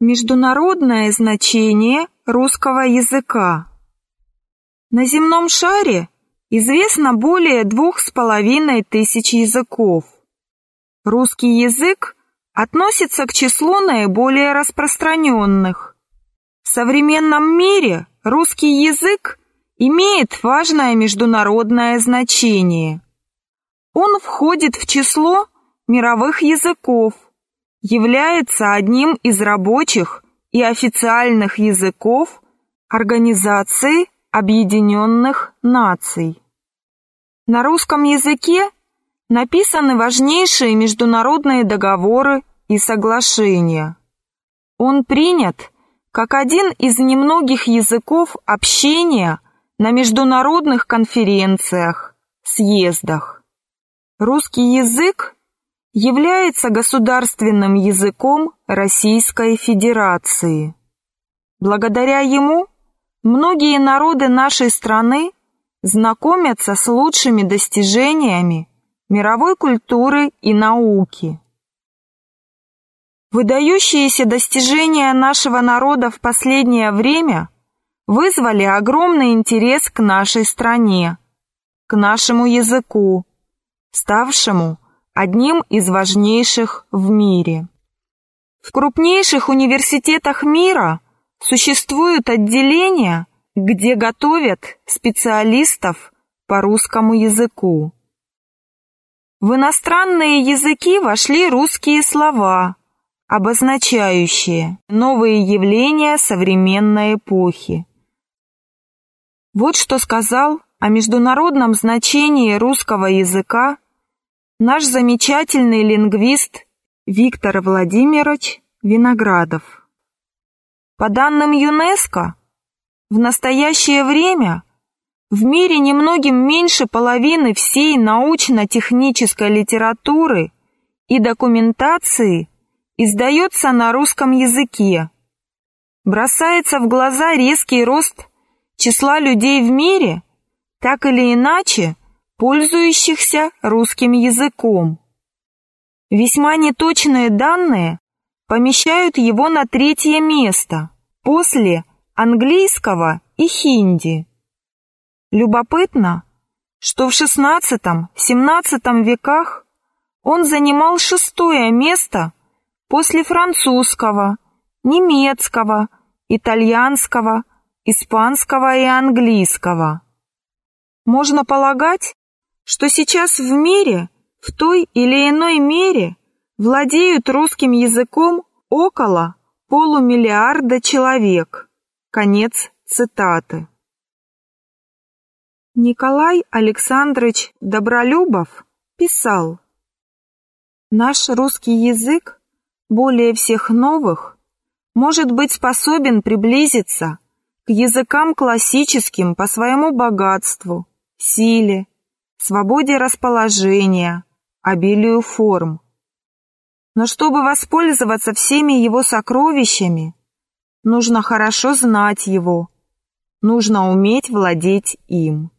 Международное значение русского языка. На земном шаре известно более двух с половиной тысяч языков. Русский язык относится к числу наиболее распространенных. В современном мире русский язык имеет важное международное значение. Он входит в число мировых языков, является одним из рабочих и официальных языков Организации Объединенных Наций. На русском языке написаны важнейшие международные договоры и соглашения. Он принят как один из немногих языков общения на международных конференциях, съездах. Русский язык является государственным языком Российской Федерации. Благодаря ему многие народы нашей страны знакомятся с лучшими достижениями мировой культуры и науки. Выдающиеся достижения нашего народа в последнее время вызвали огромный интерес к нашей стране, к нашему языку, ставшему одним из важнейших в мире. В крупнейших университетах мира существуют отделения, где готовят специалистов по русскому языку. В иностранные языки вошли русские слова, обозначающие новые явления современной эпохи. Вот что сказал о международном значении русского языка наш замечательный лингвист Виктор Владимирович Виноградов. По данным ЮНЕСКО, в настоящее время в мире немногим меньше половины всей научно-технической литературы и документации издается на русском языке. Бросается в глаза резкий рост числа людей в мире, так или иначе – пользующихся русским языком. Весьма неточные данные помещают его на третье место после английского и хинди. Любопытно, что в XVI-XVII веках он занимал шестое место после французского, немецкого, итальянского, испанского и английского. Можно полагать, что сейчас в мире в той или иной мере владеют русским языком около полумиллиарда человек. Конец цитаты. Николай Александрович Добролюбов писал «Наш русский язык более всех новых может быть способен приблизиться к языкам классическим по своему богатству, силе, свободе расположения, обилию форм. Но чтобы воспользоваться всеми его сокровищами, нужно хорошо знать его, нужно уметь владеть им.